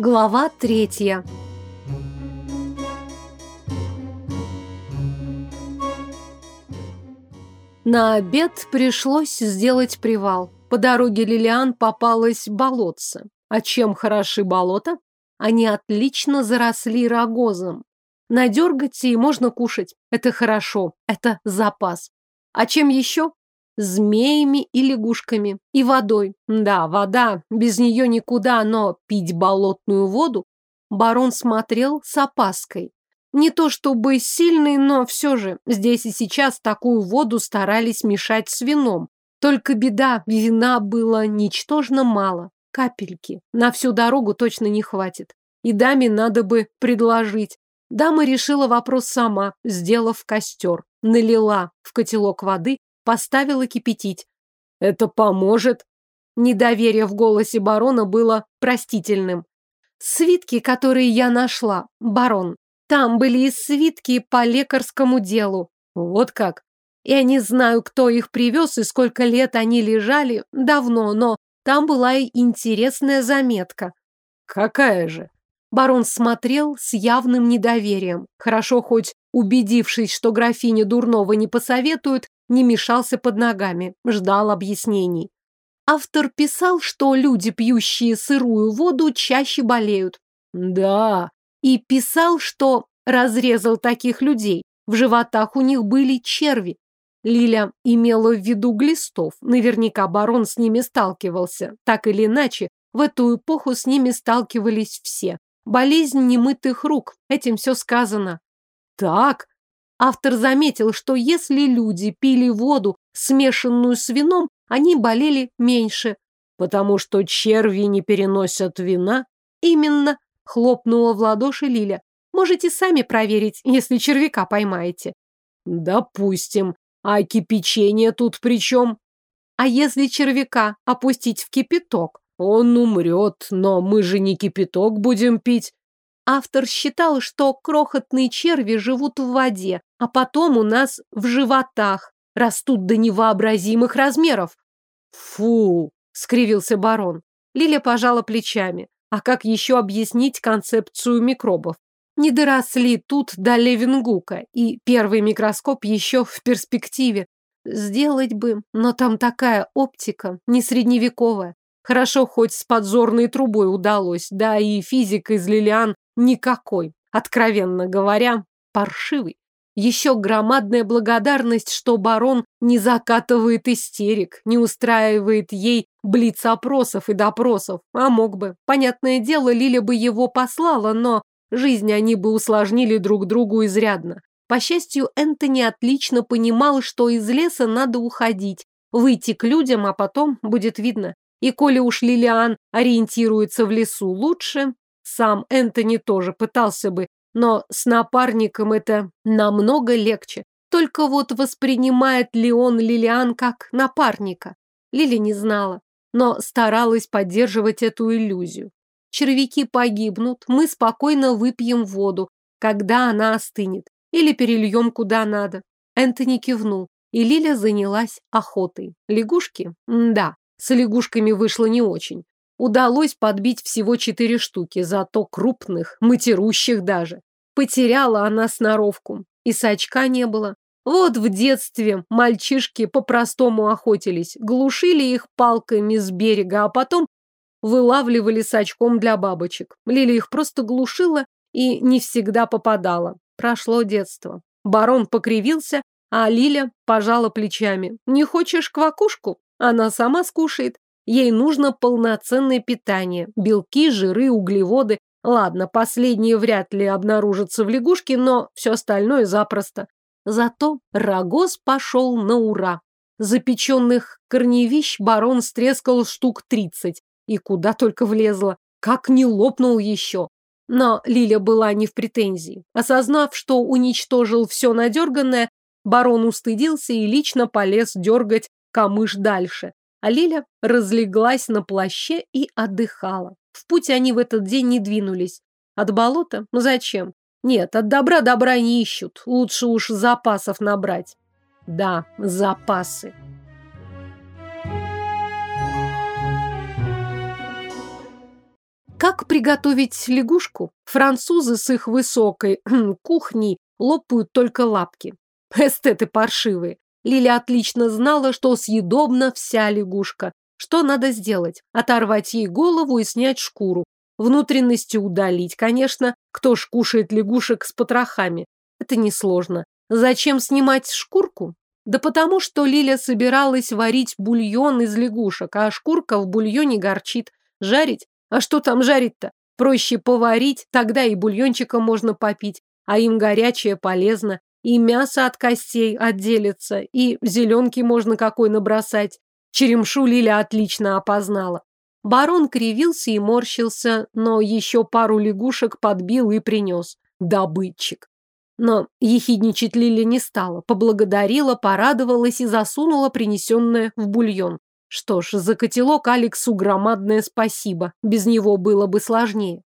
Глава третья. На обед пришлось сделать привал. По дороге Лилиан попалось болотце. А чем хороши болота? Они отлично заросли рогозом. Надергать и можно кушать. Это хорошо, это запас. А чем еще? змеями и лягушками, и водой. Да, вода, без нее никуда, но пить болотную воду барон смотрел с опаской. Не то чтобы сильный, но все же здесь и сейчас такую воду старались мешать с вином. Только беда, вина было ничтожно мало, капельки. На всю дорогу точно не хватит. И даме надо бы предложить. Дама решила вопрос сама, сделав костер. Налила в котелок воды поставила кипятить. «Это поможет?» Недоверие в голосе барона было простительным. «Свитки, которые я нашла, барон. Там были и свитки по лекарскому делу. Вот как. Я не знаю, кто их привез и сколько лет они лежали, давно, но там была и интересная заметка. Какая же? Барон смотрел с явным недоверием. Хорошо хоть убедившись, что графиня дурного не посоветует, не мешался под ногами, ждал объяснений. Автор писал, что люди, пьющие сырую воду, чаще болеют. Да. И писал, что разрезал таких людей. В животах у них были черви. Лиля имела в виду глистов. Наверняка барон с ними сталкивался. Так или иначе, в эту эпоху с ними сталкивались все. Болезнь немытых рук. Этим все сказано. Так, Автор заметил, что если люди пили воду, смешанную с вином, они болели меньше. Потому что черви не переносят вина? Именно, хлопнула в ладоши Лиля. Можете сами проверить, если червяка поймаете. Допустим. А кипячение тут при чем? А если червяка опустить в кипяток? Он умрет, но мы же не кипяток будем пить. Автор считал, что крохотные черви живут в воде, а потом у нас в животах растут до невообразимых размеров. Фу, скривился барон. Лиля пожала плечами. А как еще объяснить концепцию микробов? Не доросли тут до Левенгука, и первый микроскоп еще в перспективе. Сделать бы, но там такая оптика, не средневековая. Хорошо, хоть с подзорной трубой удалось, да и физик из Лилиан Никакой. Откровенно говоря, паршивый. Еще громадная благодарность, что барон не закатывает истерик, не устраивает ей блиц опросов и допросов. А мог бы. Понятное дело, Лиля бы его послала, но жизнь они бы усложнили друг другу изрядно. По счастью, Энтони отлично понимал, что из леса надо уходить, выйти к людям, а потом будет видно. И коли уж Лилиан ориентируется в лесу лучше, сам Энтони тоже пытался бы, но с напарником это намного легче. Только вот воспринимает ли он Лилиан как напарника? Лили не знала, но старалась поддерживать эту иллюзию. Червяки погибнут, мы спокойно выпьем воду, когда она остынет, или перельем куда надо. Энтони кивнул, и Лиля занялась охотой. Лягушки? М да, с лягушками вышло не очень. Удалось подбить всего четыре штуки, зато крупных, матерущих даже. Потеряла она сноровку. И сачка не было. Вот в детстве мальчишки по-простому охотились, глушили их палками с берега, а потом вылавливали сачком для бабочек. Лили их просто глушила и не всегда попадала. Прошло детство. Барон покривился, а Лиля пожала плечами. «Не хочешь квакушку? Она сама скушает. Ей нужно полноценное питание, белки, жиры, углеводы. Ладно, последние вряд ли обнаружатся в лягушке, но все остальное запросто. Зато рогоз пошел на ура. Запеченных корневищ барон стрескал штук тридцать. И куда только влезло. Как не лопнул еще. Но Лиля была не в претензии. Осознав, что уничтожил все надерганное, барон устыдился и лично полез дергать камыш дальше. А Лиля разлеглась на плаще и отдыхала. В путь они в этот день не двинулись. От болота? Ну зачем? Нет, от добра добра не ищут. Лучше уж запасов набрать. Да, запасы. Как приготовить лягушку? Французы с их высокой кухней лопают только лапки. Эстеты паршивые. Лиля отлично знала, что съедобна вся лягушка. Что надо сделать? Оторвать ей голову и снять шкуру. Внутренности удалить, конечно. Кто ж кушает лягушек с потрохами? Это несложно. Зачем снимать шкурку? Да потому что Лиля собиралась варить бульон из лягушек, а шкурка в бульоне горчит. Жарить? А что там жарить-то? Проще поварить, тогда и бульончика можно попить, а им горячее полезно и мясо от костей отделится, и зеленки можно какой набросать. Черемшу Лиля отлично опознала. Барон кривился и морщился, но еще пару лягушек подбил и принес. Добытчик. Но ехидничать Лиля не стала, поблагодарила, порадовалась и засунула принесенное в бульон. Что ж, за котелок Алексу громадное спасибо, без него было бы сложнее.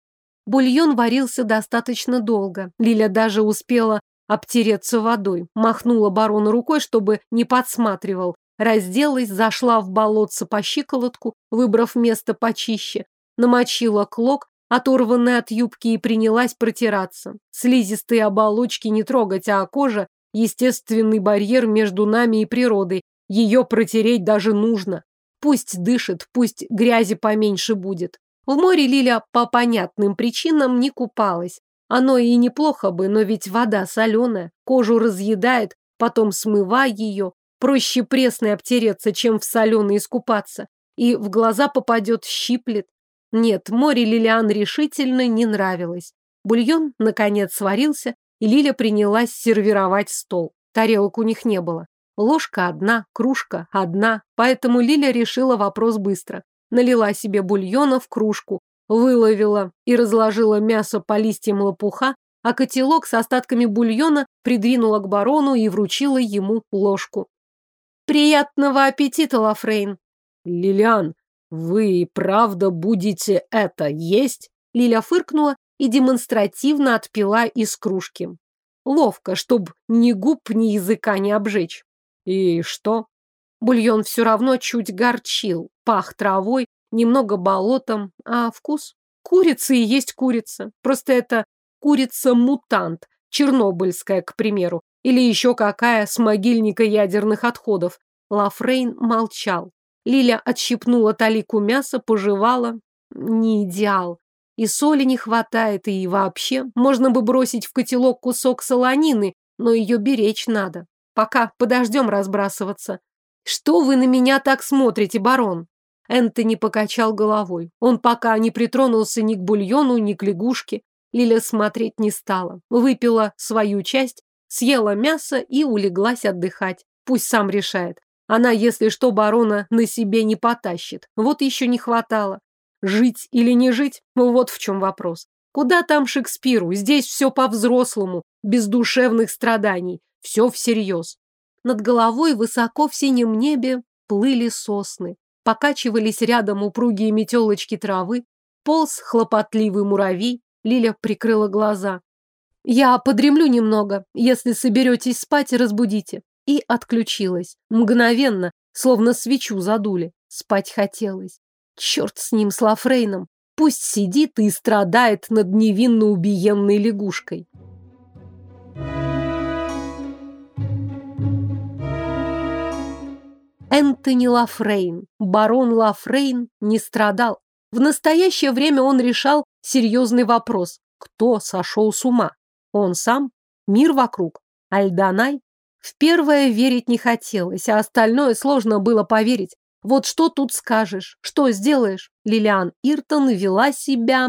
Бульон варился достаточно долго, Лиля даже успела обтереться водой. Махнула барон рукой, чтобы не подсматривал. Разделась, зашла в болотце по щиколотку, выбрав место почище. Намочила клок, оторванный от юбки, и принялась протираться. Слизистые оболочки не трогать, а кожа – естественный барьер между нами и природой. Ее протереть даже нужно. Пусть дышит, пусть грязи поменьше будет. В море Лиля по понятным причинам не купалась. Оно и неплохо бы, но ведь вода соленая, кожу разъедает, потом смывай ее. Проще пресной обтереться, чем в соленой искупаться. И в глаза попадет, щиплет. Нет, море Лилиан решительно не нравилось. Бульон, наконец, сварился, и Лиля принялась сервировать стол. Тарелок у них не было. Ложка одна, кружка одна, поэтому Лиля решила вопрос быстро. Налила себе бульона в кружку, выловила и разложила мясо по листьям лопуха, а котелок с остатками бульона придвинула к барону и вручила ему ложку. «Приятного аппетита, Лафрейн!» «Лилиан, вы и правда будете это есть?» Лиля фыркнула и демонстративно отпила из кружки. Ловко, чтоб ни губ, ни языка не обжечь. «И что?» Бульон все равно чуть горчил, пах травой, немного болотом, а вкус? Курица и есть курица. Просто это курица-мутант, чернобыльская, к примеру, или еще какая с могильника ядерных отходов. Лафрейн молчал. Лиля отщипнула талику мяса, пожевала. Не идеал. И соли не хватает, и вообще. Можно бы бросить в котелок кусок солонины, но ее беречь надо. Пока подождем разбрасываться. Что вы на меня так смотрите, барон? Энтони покачал головой. Он пока не притронулся ни к бульону, ни к лягушке. Лиля смотреть не стала. Выпила свою часть, съела мясо и улеглась отдыхать. Пусть сам решает. Она, если что, барона на себе не потащит. Вот еще не хватало. Жить или не жить? Вот в чем вопрос. Куда там Шекспиру? Здесь все по-взрослому, без душевных страданий. Все всерьез. Над головой высоко в синем небе плыли сосны покачивались рядом упругие метелочки травы, полз хлопотливый муравей, Лиля прикрыла глаза. «Я подремлю немного, если соберетесь спать, разбудите». И отключилась. Мгновенно, словно свечу задули. Спать хотелось. Черт с ним, с Лафрейном. Пусть сидит и страдает над невинно убиенной лягушкой. Энтони Лафрейн, барон Лафрейн, не страдал. В настоящее время он решал серьезный вопрос. Кто сошел с ума? Он сам? Мир вокруг? Альданай? В первое верить не хотелось, в остальное сложно было поверить. Вот что тут скажешь? Что сделаешь? Лилиан Иртон вела себя...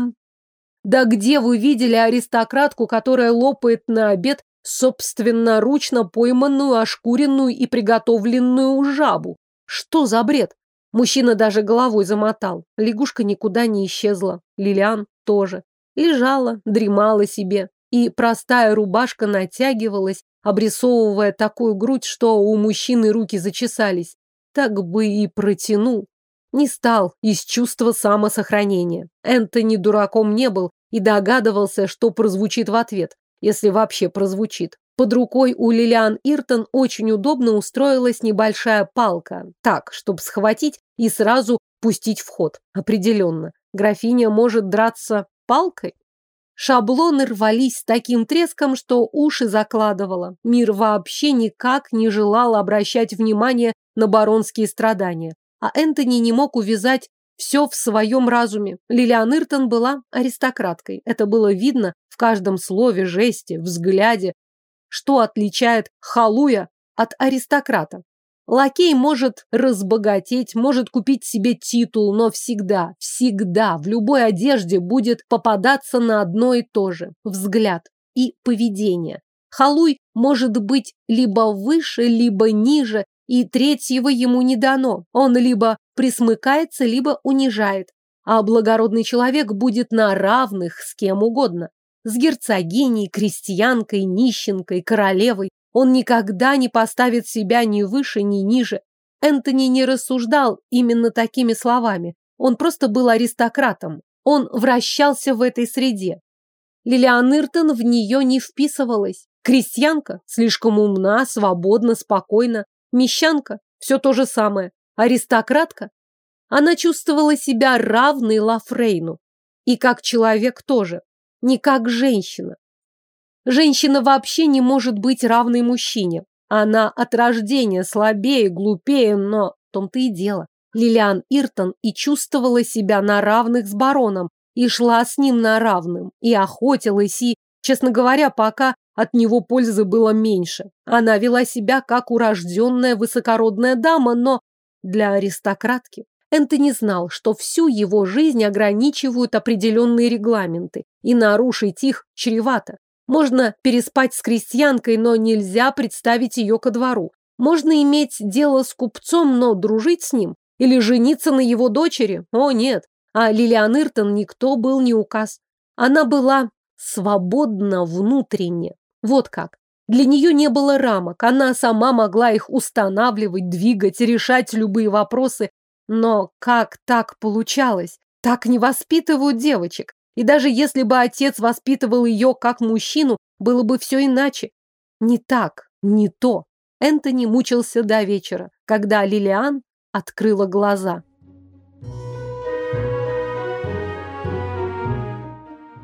Да где вы видели аристократку, которая лопает на обед собственноручно пойманную, ошкуренную и приготовленную жабу. Что за бред? Мужчина даже головой замотал. Лягушка никуда не исчезла. Лилиан тоже. Лежала, дремала себе. И простая рубашка натягивалась, обрисовывая такую грудь, что у мужчины руки зачесались. Так бы и протянул. Не стал из чувства самосохранения. Энтони дураком не был и догадывался, что прозвучит в ответ если вообще прозвучит. Под рукой у Лилиан Иртон очень удобно устроилась небольшая палка, так, чтобы схватить и сразу пустить в ход. Определенно, графиня может драться палкой. Шаблоны рвались с таким треском, что уши закладывало. Мир вообще никак не желал обращать внимание на баронские страдания. А Энтони не мог увязать все в своем разуме. Лилиан Иртон была аристократкой. Это было видно в каждом слове, жесте, взгляде. Что отличает халуя от аристократа? Лакей может разбогатеть, может купить себе титул, но всегда, всегда в любой одежде будет попадаться на одно и то же – взгляд и поведение. Халуй может быть либо выше, либо ниже, и третьего ему не дано. Он либо присмыкается, либо унижает. А благородный человек будет на равных с кем угодно. С герцогиней, крестьянкой, нищенкой, королевой. Он никогда не поставит себя ни выше, ни ниже. Энтони не рассуждал именно такими словами. Он просто был аристократом. Он вращался в этой среде. Лилиан Иртон в нее не вписывалась. Крестьянка слишком умна, свободна, спокойна. Мещанка – все то же самое. Аристократка. Она чувствовала себя равной Лафрейну. И как человек тоже. Не как женщина. Женщина вообще не может быть равной мужчине. Она от рождения слабее, глупее, но в том-то и дело. Лилиан Иртон и чувствовала себя на равных с бароном, и шла с ним на равным, и охотилась, и, честно говоря, пока от него пользы было меньше. Она вела себя как урожденная высокородная дама, но для аристократки Энтони знал, что всю его жизнь ограничивают определенные регламенты, и нарушить их чревато. Можно переспать с крестьянкой, но нельзя представить ее ко двору. Можно иметь дело с купцом, но дружить с ним? Или жениться на его дочери? О, нет. А Лилиан Иртон никто был не указ. Она была свободна внутренне. Вот как. Для нее не было рамок, она сама могла их устанавливать, двигать, решать любые вопросы. Но как так получалось? Так не воспитывают девочек. И даже если бы отец воспитывал ее как мужчину, было бы все иначе. Не так, не то. Энтони мучился до вечера, когда Лилиан открыла глаза.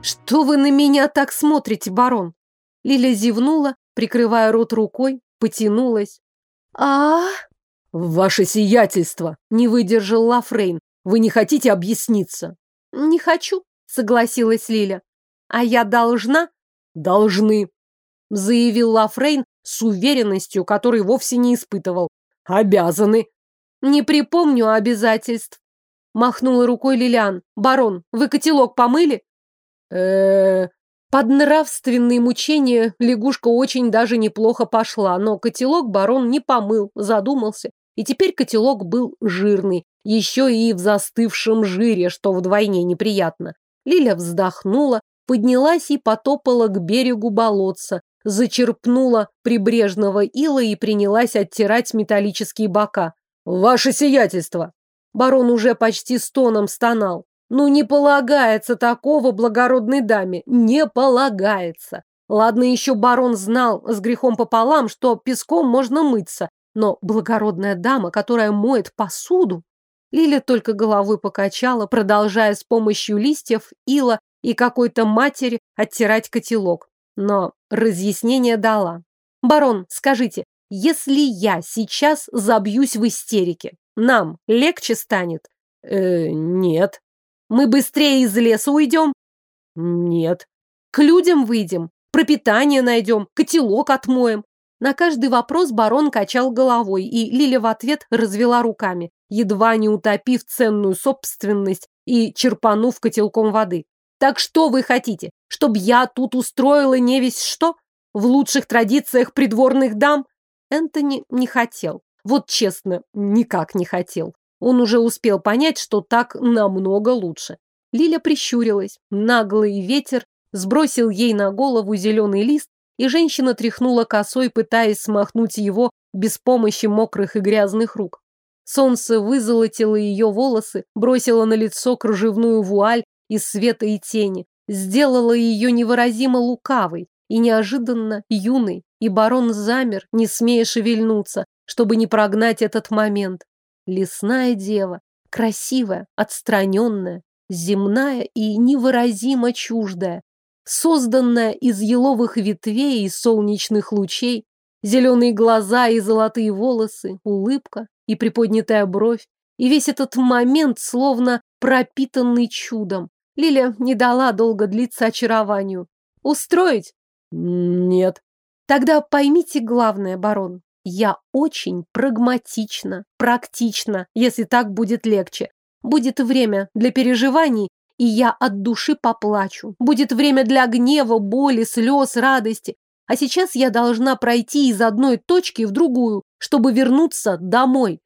«Что вы на меня так смотрите, барон?» Лиля зевнула, прикрывая рот рукой, потянулась. а «Ваше сиятельство!» — не выдержал Лафрейн. «Вы не хотите объясниться?» «Не хочу», — согласилась Лиля. «А я должна?» «Должны», — заявил Лафрейн с уверенностью, которой вовсе не испытывал. «Обязаны». «Не припомню обязательств», — махнула рукой Лилиан. «Барон, вы котелок помыли?» «Э-э-э...» Под нравственные мучения лягушка очень даже неплохо пошла, но котелок барон не помыл, задумался. И теперь котелок был жирный, еще и в застывшем жире, что вдвойне неприятно. Лиля вздохнула, поднялась и потопала к берегу болотца, зачерпнула прибрежного ила и принялась оттирать металлические бока. «Ваше сиятельство!» Барон уже почти стоном стонал. Ну не полагается такого благородной даме, не полагается. Ладно, еще барон знал с грехом пополам, что песком можно мыться, но благородная дама, которая моет посуду... Лиля только головой покачала, продолжая с помощью листьев, ила и какой-то матери оттирать котелок. Но разъяснение дала. «Барон, скажите, если я сейчас забьюсь в истерике, нам легче станет?» «Э, нет», мы быстрее из леса уйдем? Нет. К людям выйдем, пропитание найдем, котелок отмоем. На каждый вопрос барон качал головой, и Лиля в ответ развела руками, едва не утопив ценную собственность и черпанув котелком воды. «Так что вы хотите? Чтоб я тут устроила не весь что? В лучших традициях придворных дам?» Энтони не хотел. Вот честно, никак не хотел. Он уже успел понять, что так намного лучше. Лиля прищурилась. Наглый ветер сбросил ей на голову зеленый лист, и женщина тряхнула косой, пытаясь смахнуть его без помощи мокрых и грязных рук. Солнце вызолотило ее волосы, бросило на лицо кружевную вуаль из света и тени, сделало ее невыразимо лукавой и неожиданно юной, и барон замер, не смея шевельнуться, чтобы не прогнать этот момент. Лесная дева, красивая, отстраненная, земная и невыразимо чуждая, созданная из еловых ветвей и солнечных лучей, зеленые глаза и золотые волосы, улыбка и приподнятая бровь, и весь этот момент словно пропитанный чудом. Лиля не дала долго длиться очарованию. «Устроить?» «Нет». «Тогда поймите главное, барон, я очень прагматична, практична, если так будет легче. Будет время для переживаний, и я от души поплачу. Будет время для гнева, боли, слез, радости. А сейчас я должна пройти из одной точки в другую, чтобы вернуться домой.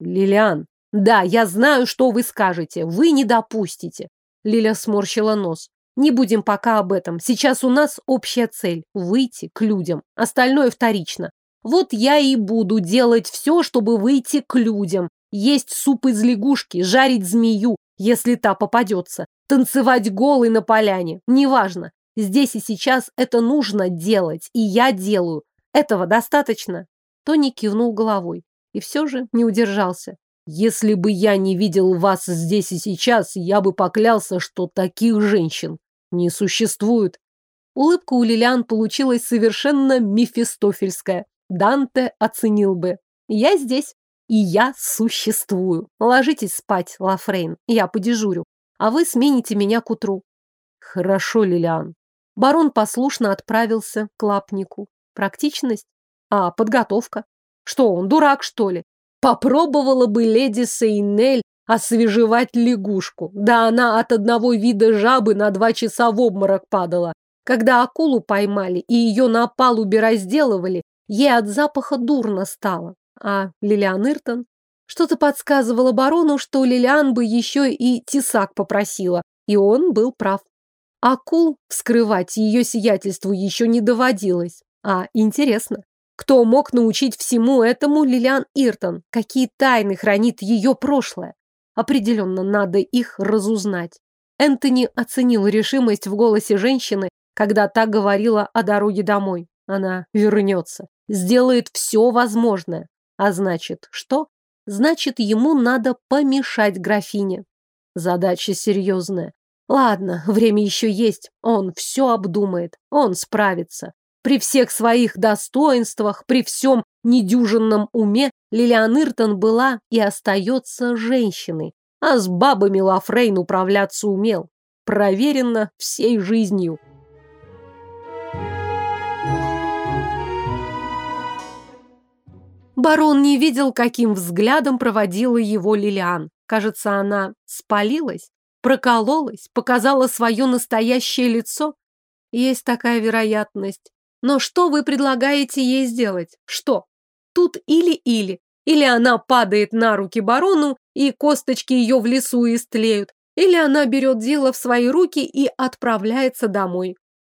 Лилиан, да, я знаю, что вы скажете. Вы не допустите. Лиля сморщила нос. Не будем пока об этом. Сейчас у нас общая цель – выйти к людям. Остальное вторично. Вот я и буду делать все, чтобы выйти к людям. Есть суп из лягушки, жарить змею, если та попадется. Танцевать голый на поляне, неважно. Здесь и сейчас это нужно делать, и я делаю. Этого достаточно. Тони кивнул головой и все же не удержался. Если бы я не видел вас здесь и сейчас, я бы поклялся, что таких женщин не существует. Улыбка у Лилиан получилась совершенно мефистофельская. Данте оценил бы. Я здесь, и я существую. Ложитесь спать, Лафрейн, я подежурю, а вы смените меня к утру. Хорошо, Лилиан. Барон послушно отправился к лапнику. Практичность? А подготовка? Что он, дурак, что ли? Попробовала бы леди Сейнель освежевать лягушку. Да она от одного вида жабы на два часа в обморок падала. Когда акулу поймали и ее на палубе разделывали, Ей от запаха дурно стало, а Лилиан Иртон... Что-то подсказывало барону, что Лилиан бы еще и тесак попросила, и он был прав. Акул вскрывать ее сиятельству еще не доводилось. А интересно, кто мог научить всему этому Лилиан Иртон? Какие тайны хранит ее прошлое? Определенно надо их разузнать. Энтони оценил решимость в голосе женщины, когда та говорила о дороге домой. Она вернется сделает все возможное. А значит, что? Значит, ему надо помешать графине. Задача серьезная. Ладно, время еще есть. Он все обдумает. Он справится. При всех своих достоинствах, при всем недюжинном уме Лилиан Иртон была и остается женщиной. А с бабами Лафрейн управляться умел. Проверено всей жизнью. Барон не видел, каким взглядом проводила его Лилиан. Кажется, она спалилась, прокололась, показала свое настоящее лицо. Есть такая вероятность. Но что вы предлагаете ей сделать? Что? Тут или-или. Или она падает на руки барону, и косточки ее в лесу истлеют, или она берет дело в свои руки и отправляется домой.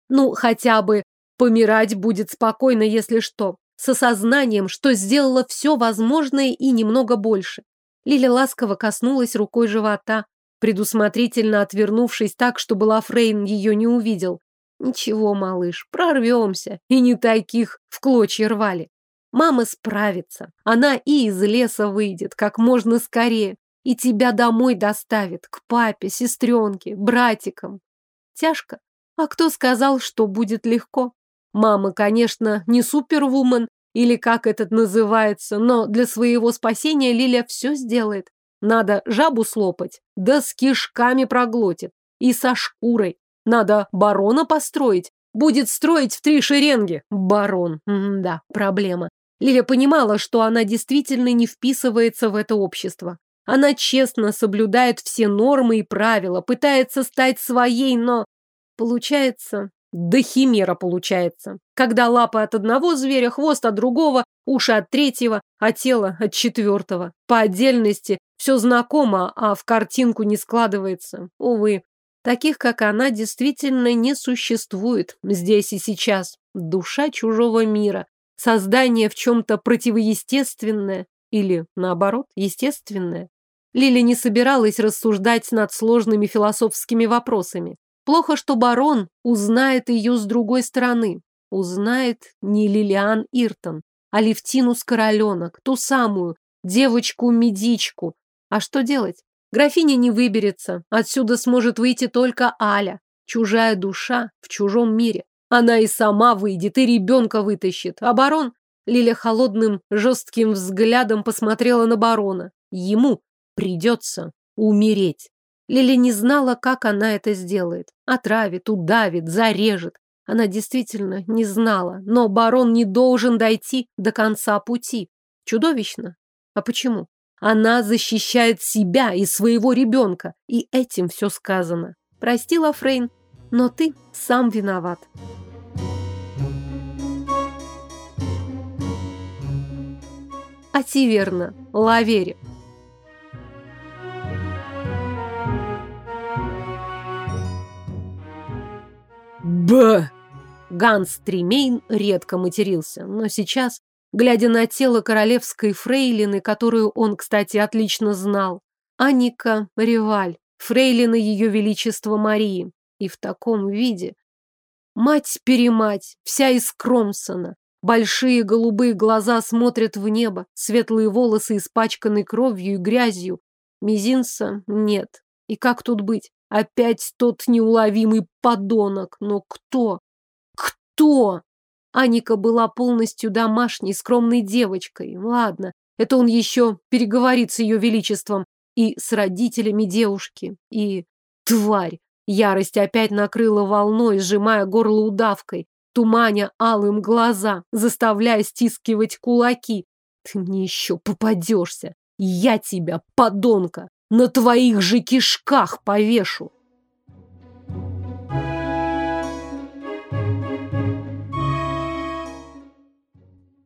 Ну, хотя бы помирать будет спокойно, если что с осознанием, что сделала все возможное и немного больше. Лиля ласково коснулась рукой живота, предусмотрительно отвернувшись так, чтобы Лафрейн ее не увидел. Ничего, малыш, прорвемся, и не таких в клочья рвали. Мама справится, она и из леса выйдет как можно скорее, и тебя домой доставит, к папе, сестренке, братикам. Тяжко? А кто сказал, что будет легко? Мама, конечно, не супервумен или как этот называется, но для своего спасения Лиля все сделает. Надо жабу слопать, да с кишками проглотит, и со шкурой. Надо барона построить, будет строить в три шеренги. Барон, М да, проблема. Лиля понимала, что она действительно не вписывается в это общество. Она честно соблюдает все нормы и правила, пытается стать своей, но... Получается, да химера получается. Когда лапы от одного зверя, хвост от другого, уши от третьего, а тело от четвертого. По отдельности все знакомо, а в картинку не складывается. Увы, таких, как она, действительно не существует здесь и сейчас. Душа чужого мира, создание в чем-то противоестественное или, наоборот, естественное. Лили не собиралась рассуждать над сложными философскими вопросами. Плохо, что барон узнает ее с другой стороны. Узнает не Лилиан Иртон, а Левтину Скороленок, ту самую, девочку-медичку. А что делать? Графиня не выберется. Отсюда сможет выйти только Аля. Чужая душа в чужом мире. Она и сама выйдет, и ребенка вытащит. А барон? Лиля холодным, жестким взглядом посмотрела на барона. Ему придется умереть. Лили не знала, как она это сделает. Отравит, удавит, зарежет. Она действительно не знала, но барон не должен дойти до конца пути. Чудовищно. А почему? Она защищает себя и своего ребенка, и этим все сказано. Прости, Лафрейн, но ты сам виноват. А Ативерна, Лавери. Б! Ганс Тремейн редко матерился, но сейчас, глядя на тело королевской фрейлины, которую он, кстати, отлично знал, Аника Реваль, фрейлина Ее Величества Марии, и в таком виде. Мать-перемать, вся из Кромсона. Большие голубые глаза смотрят в небо, светлые волосы испачканы кровью и грязью. Мизинца нет. И как тут быть? Опять тот неуловимый подонок. Но кто? Кто? Аника была полностью домашней, скромной девочкой. Ладно, это он еще переговорит с ее величеством и с родителями девушки. И тварь! Ярость опять накрыла волной, сжимая горло удавкой, туманя алым глаза, заставляя стискивать кулаки. Ты мне еще попадешься! Я тебя, подонка, на твоих же кишках повешу.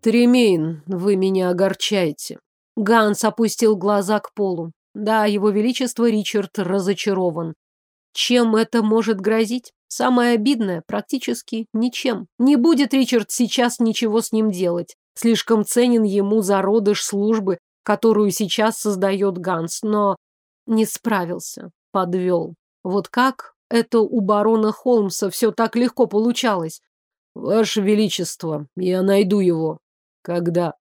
Тремейн, вы меня огорчаете. Ганс опустил глаза к полу. Да, его величество Ричард разочарован. Чем это может грозить? Самое обидное, практически ничем. Не будет Ричард сейчас ничего с ним делать. Слишком ценен ему зародыш службы, которую сейчас создает Ганс, но не справился, подвел. Вот как это у барона Холмса все так легко получалось? Ваше Величество, я найду его. Когда?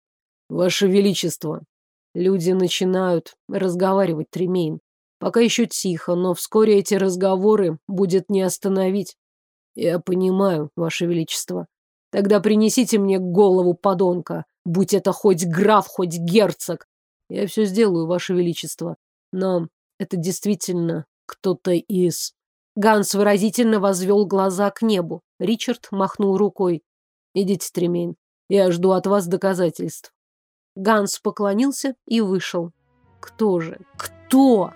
Ваше Величество. Люди начинают разговаривать, Тремейн. Пока еще тихо, но вскоре эти разговоры будет не остановить. Я понимаю, Ваше Величество. Тогда принесите мне голову подонка, будь это хоть граф, хоть герцог. Я все сделаю, Ваше Величество. Но это действительно кто-то из... Ганс выразительно возвел глаза к небу. Ричард махнул рукой. «Идите, Тремейн, я жду от вас доказательств». Ганс поклонился и вышел. «Кто же? Кто?»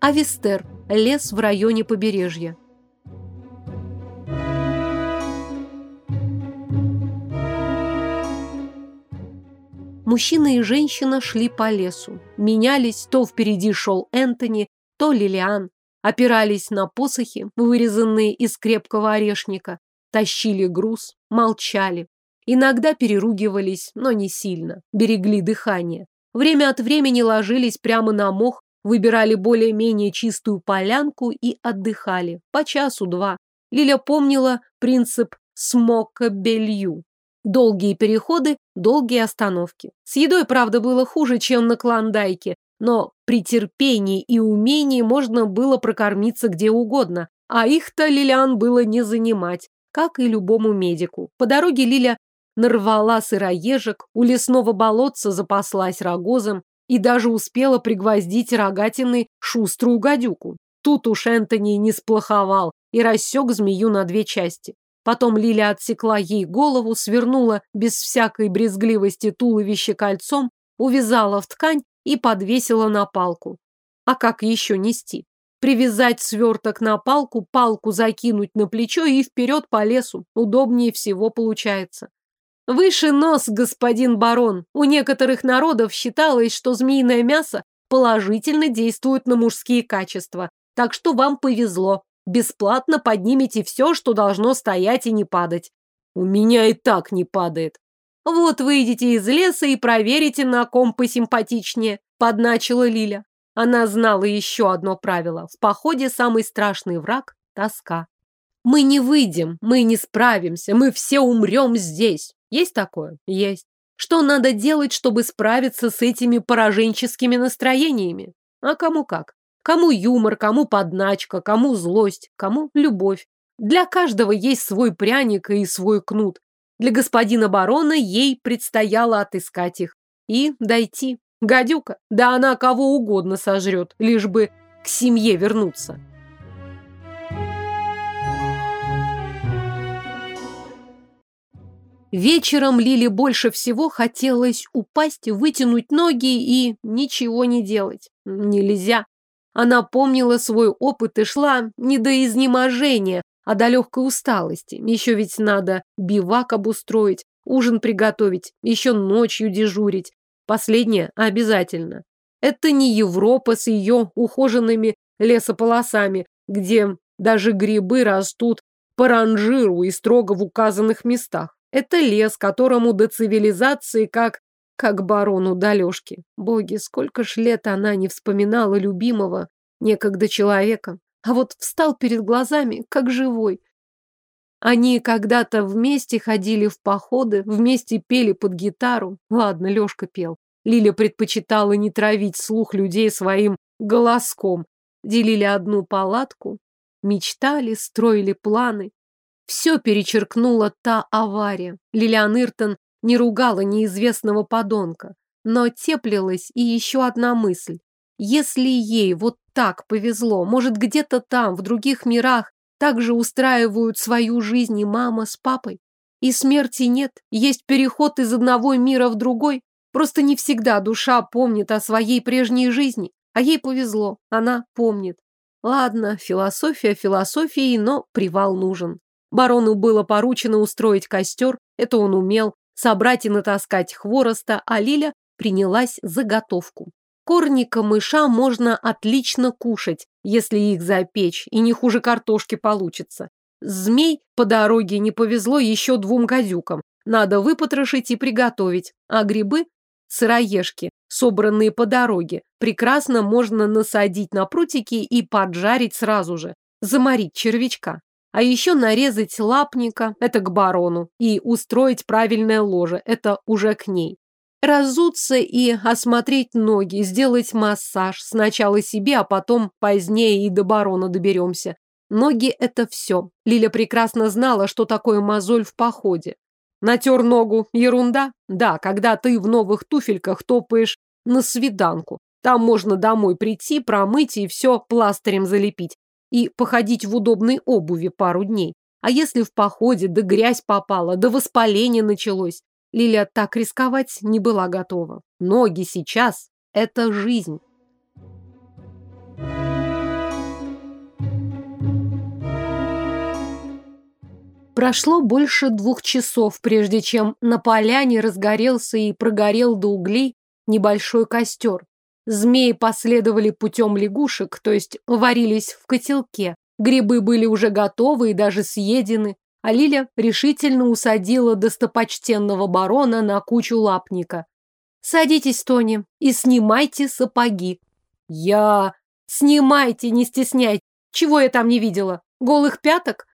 Авестер. Лес в районе побережья. Мужчина и женщина шли по лесу, менялись, то впереди шел Энтони, то Лилиан, опирались на посохи, вырезанные из крепкого орешника, тащили груз, молчали. Иногда переругивались, но не сильно, берегли дыхание. Время от времени ложились прямо на мох, выбирали более-менее чистую полянку и отдыхали, по часу-два. Лиля помнила принцип смока белью. Долгие переходы, долгие остановки. С едой, правда, было хуже, чем на Клондайке, но при терпении и умении можно было прокормиться где угодно, а их-то Лилиан было не занимать, как и любому медику. По дороге Лиля нарвала сыроежек, у лесного болотца запаслась рогозом и даже успела пригвоздить рогатиной шуструю гадюку. Тут уж Энтони не сплоховал и рассек змею на две части. Потом Лиля отсекла ей голову, свернула без всякой брезгливости туловище кольцом, увязала в ткань и подвесила на палку. А как еще нести? Привязать сверток на палку, палку закинуть на плечо и вперед по лесу. Удобнее всего получается. Выше нос, господин барон. У некоторых народов считалось, что змеиное мясо положительно действует на мужские качества. Так что вам повезло бесплатно поднимете все, что должно стоять и не падать. У меня и так не падает. Вот выйдите из леса и проверите, на ком посимпатичнее, подначила Лиля. Она знала еще одно правило. В походе самый страшный враг – тоска. Мы не выйдем, мы не справимся, мы все умрем здесь. Есть такое? Есть. Что надо делать, чтобы справиться с этими пораженческими настроениями? А кому как? Кому юмор, кому подначка, кому злость, кому любовь. Для каждого есть свой пряник и свой кнут. Для господина барона ей предстояло отыскать их и дойти. Гадюка, да она кого угодно сожрет, лишь бы к семье вернуться. Вечером Лиле больше всего хотелось упасть, вытянуть ноги и ничего не делать. Нельзя. Она помнила свой опыт и шла не до изнеможения, а до легкой усталости. Еще ведь надо бивак обустроить, ужин приготовить, еще ночью дежурить. Последнее обязательно. Это не Европа с ее ухоженными лесополосами, где даже грибы растут по ранжиру и строго в указанных местах. Это лес, которому до цивилизации как как барону Далёшке. Боги, сколько ж лет она не вспоминала любимого, некогда человека, а вот встал перед глазами, как живой. Они когда-то вместе ходили в походы, вместе пели под гитару. Ладно, Лёшка пел. Лиля предпочитала не травить слух людей своим голоском. Делили одну палатку, мечтали, строили планы. Все перечеркнула та авария. Лилиан Иртон не ругала неизвестного подонка, но теплилась и еще одна мысль. Если ей вот так повезло, может, где-то там, в других мирах, также устраивают свою жизнь и мама с папой? И смерти нет, есть переход из одного мира в другой. Просто не всегда душа помнит о своей прежней жизни, а ей повезло, она помнит. Ладно, философия философии, но привал нужен. Барону было поручено устроить костер, это он умел, Собрать и натаскать хвороста Алиля принялась за готовку. Корника мыша можно отлично кушать, если их запечь, и не хуже картошки получится. Змей по дороге не повезло еще двум гадюкам. Надо выпотрошить и приготовить. А грибы – сыроежки, собранные по дороге. Прекрасно можно насадить на прутики и поджарить сразу же. Заморить червячка. А еще нарезать лапника – это к барону. И устроить правильное ложе – это уже к ней. Разуться и осмотреть ноги, сделать массаж. Сначала себе, а потом позднее и до барона доберемся. Ноги – это все. Лиля прекрасно знала, что такое мозоль в походе. Натер ногу – ерунда. Да, когда ты в новых туфельках топаешь на свиданку. Там можно домой прийти, промыть и все пластырем залепить и походить в удобной обуви пару дней. А если в походе, да грязь попала, да воспаление началось? Лиля так рисковать не была готова. Ноги сейчас – это жизнь. Прошло больше двух часов, прежде чем на поляне разгорелся и прогорел до углей небольшой костер, Змеи последовали путем лягушек, то есть варились в котелке. Грибы были уже готовы и даже съедены. А Лиля решительно усадила достопочтенного барона на кучу лапника. «Садитесь, Тони, и снимайте сапоги». «Я...» «Снимайте, не стесняйтесь. Чего я там не видела? Голых пяток?»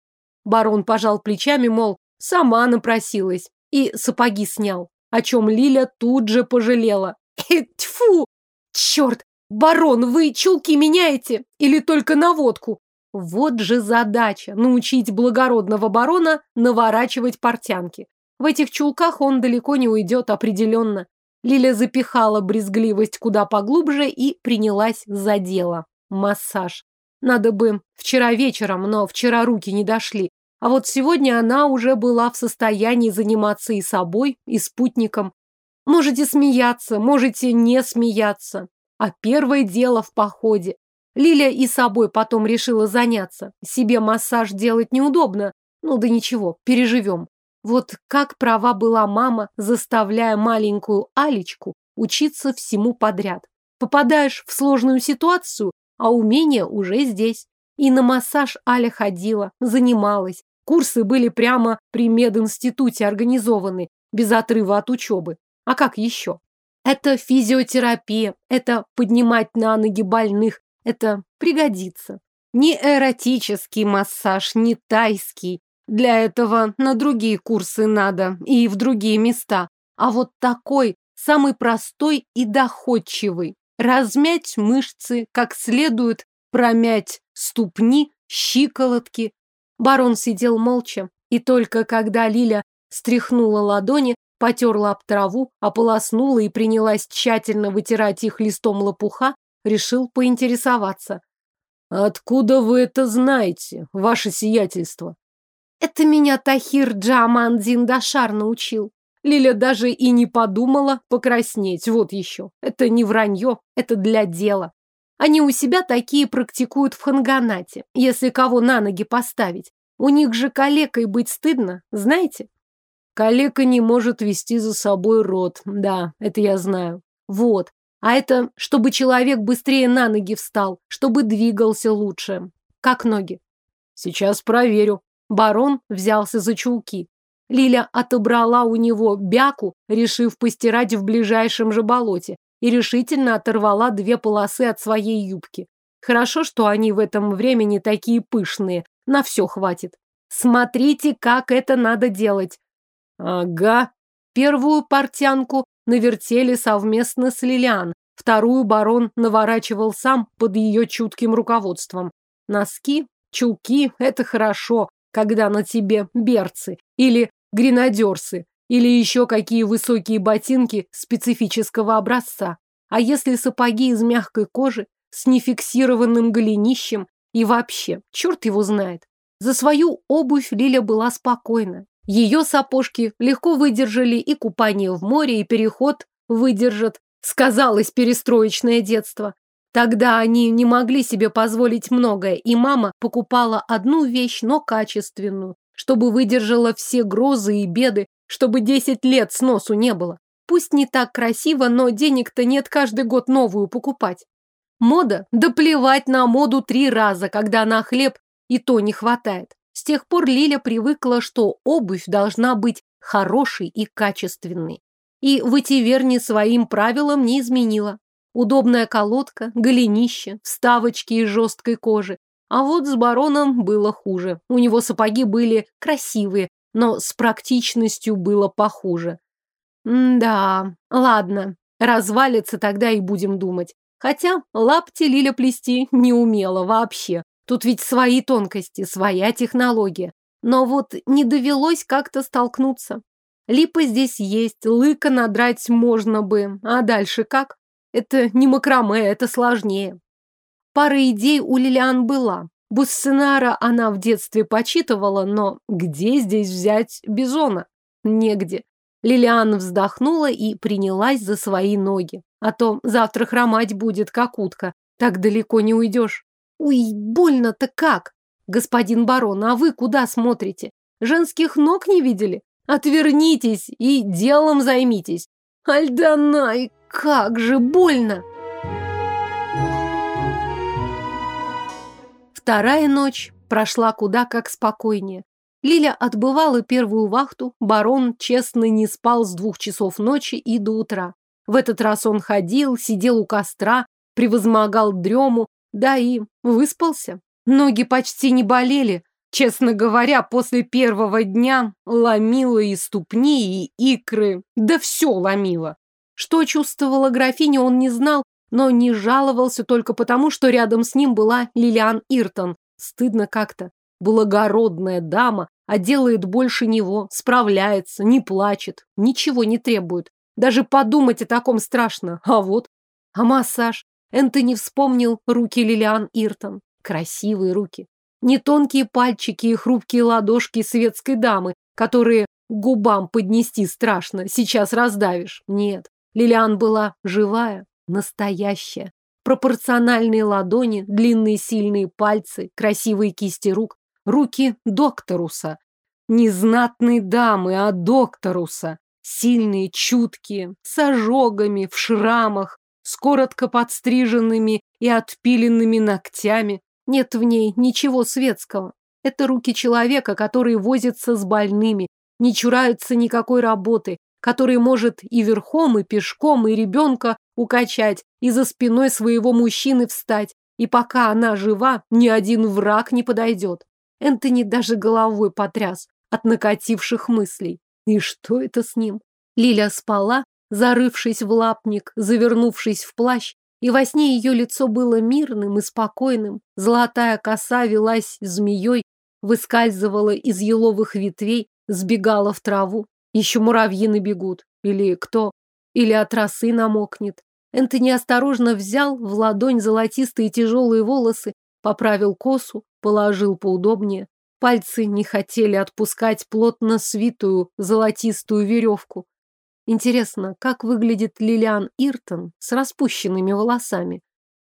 Барон пожал плечами, мол, сама напросилась. И сапоги снял, о чем Лиля тут же пожалела. «Э, тьфу! Черт, барон, вы чулки меняете? Или только на водку? Вот же задача – научить благородного барона наворачивать портянки. В этих чулках он далеко не уйдет определенно. Лиля запихала брезгливость куда поглубже и принялась за дело. Массаж. Надо бы вчера вечером, но вчера руки не дошли. А вот сегодня она уже была в состоянии заниматься и собой, и спутником. Можете смеяться, можете не смеяться. А первое дело в походе. Лиля и собой потом решила заняться. Себе массаж делать неудобно. Ну да ничего, переживем. Вот как права была мама, заставляя маленькую Алечку учиться всему подряд. Попадаешь в сложную ситуацию, а умение уже здесь. И на массаж Аля ходила, занималась. Курсы были прямо при мединституте организованы, без отрыва от учебы. А как еще? Это физиотерапия, это поднимать на ноги больных, это пригодится. Не эротический массаж, не тайский. Для этого на другие курсы надо и в другие места. А вот такой, самый простой и доходчивый. Размять мышцы, как следует промять ступни, щиколотки. Барон сидел молча, и только когда Лиля стряхнула ладони, потерла об траву, ополоснула и принялась тщательно вытирать их листом лопуха, решил поинтересоваться. «Откуда вы это знаете, ваше сиятельство?» «Это меня Тахир Джамандин Дашар научил». Лиля даже и не подумала покраснеть, вот еще. Это не вранье, это для дела. Они у себя такие практикуют в ханганате, если кого на ноги поставить. У них же калекой быть стыдно, знаете? Калека не может вести за собой род. Да, это я знаю. Вот. А это, чтобы человек быстрее на ноги встал, чтобы двигался лучше. Как ноги? Сейчас проверю. Барон взялся за чулки. Лиля отобрала у него бяку, решив постирать в ближайшем же болоте, и решительно оторвала две полосы от своей юбки. Хорошо, что они в этом времени такие пышные, на все хватит. Смотрите, как это надо делать. Ага. Первую портянку навертели совместно с Лилиан. Вторую барон наворачивал сам под ее чутким руководством. Носки, чулки – это хорошо, когда на тебе берцы или гренадерсы, или еще какие высокие ботинки специфического образца. А если сапоги из мягкой кожи с нефиксированным голенищем и вообще, черт его знает. За свою обувь Лиля была спокойна ее сапожки легко выдержали и купание в море, и переход выдержат. Сказалось перестроечное детство. Тогда они не могли себе позволить многое, и мама покупала одну вещь, но качественную, чтобы выдержала все грозы и беды, чтобы 10 лет с носу не было. Пусть не так красиво, но денег-то нет каждый год новую покупать. Мода? Да плевать на моду три раза, когда на хлеб и то не хватает. С тех пор Лиля привыкла, что обувь должна быть хорошей и качественной. И в эти верни своим правилам не изменила. Удобная колодка, голенище, вставочки из жесткой кожи. А вот с бароном было хуже. У него сапоги были красивые, но с практичностью было похуже. М да, ладно, развалится тогда и будем думать. Хотя лапти Лиля плести не умела вообще. Тут ведь свои тонкости, своя технология. Но вот не довелось как-то столкнуться. Липа здесь есть, лыка надрать можно бы. А дальше как? Это не макраме, это сложнее. Пара идей у Лилиан была. Буссенара она в детстве почитывала, но где здесь взять бизона? Негде. Лилиан вздохнула и принялась за свои ноги. А то завтра хромать будет, как утка. Так далеко не уйдешь. Уй, больно-то как! Господин барон, а вы куда смотрите? Женских ног не видели? Отвернитесь и делом займитесь. Альданай, как же больно! Вторая ночь прошла куда как спокойнее. Лиля отбывала первую вахту, барон честно не спал с двух часов ночи и до утра. В этот раз он ходил, сидел у костра, превозмогал дрему, да, и Выспался. Ноги почти не болели. Честно говоря, после первого дня ломило и ступни, и икры. Да все ломило. Что чувствовала графиня, он не знал, но не жаловался только потому, что рядом с ним была Лилиан Иртон. Стыдно как-то. Благородная дама, а делает больше него, справляется, не плачет, ничего не требует. Даже подумать о таком страшно. А вот. А массаж? Энтони вспомнил руки Лилиан Иртон. Красивые руки. Не тонкие пальчики и хрупкие ладошки светской дамы, которые губам поднести страшно, сейчас раздавишь. Нет, Лилиан была живая, настоящая. Пропорциональные ладони, длинные сильные пальцы, красивые кисти рук, руки докторуса. Не знатной дамы, а докторуса. Сильные, чуткие, с ожогами, в шрамах, с коротко подстриженными и отпиленными ногтями. Нет в ней ничего светского. Это руки человека, который возится с больными, не чурается никакой работы, который может и верхом, и пешком, и ребенка укачать, и за спиной своего мужчины встать. И пока она жива, ни один враг не подойдет. Энтони даже головой потряс от накативших мыслей. И что это с ним? Лиля спала, зарывшись в лапник, завернувшись в плащ, и во сне ее лицо было мирным и спокойным. Золотая коса велась змеей, выскальзывала из еловых ветвей, сбегала в траву. Еще муравьины бегут, Или кто? Или от росы намокнет. Энтони осторожно взял в ладонь золотистые тяжелые волосы, поправил косу, положил поудобнее. Пальцы не хотели отпускать плотно свитую золотистую веревку. Интересно, как выглядит Лилиан Иртон с распущенными волосами?